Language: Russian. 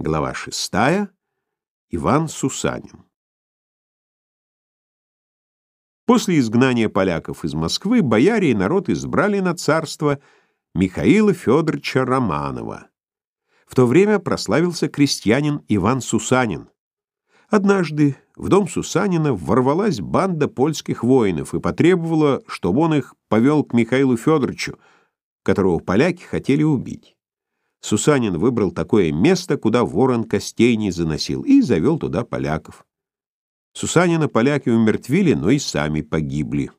Глава 6. Иван Сусанин. После изгнания поляков из Москвы бояре и народ избрали на царство Михаила Федоровича Романова. В то время прославился крестьянин Иван Сусанин. Однажды в дом Сусанина ворвалась банда польских воинов и потребовала, чтобы он их повел к Михаилу Федоровичу, которого поляки хотели убить. Сусанин выбрал такое место, куда ворон костей не заносил, и завел туда поляков. Сусанина поляки умертвили, но и сами погибли.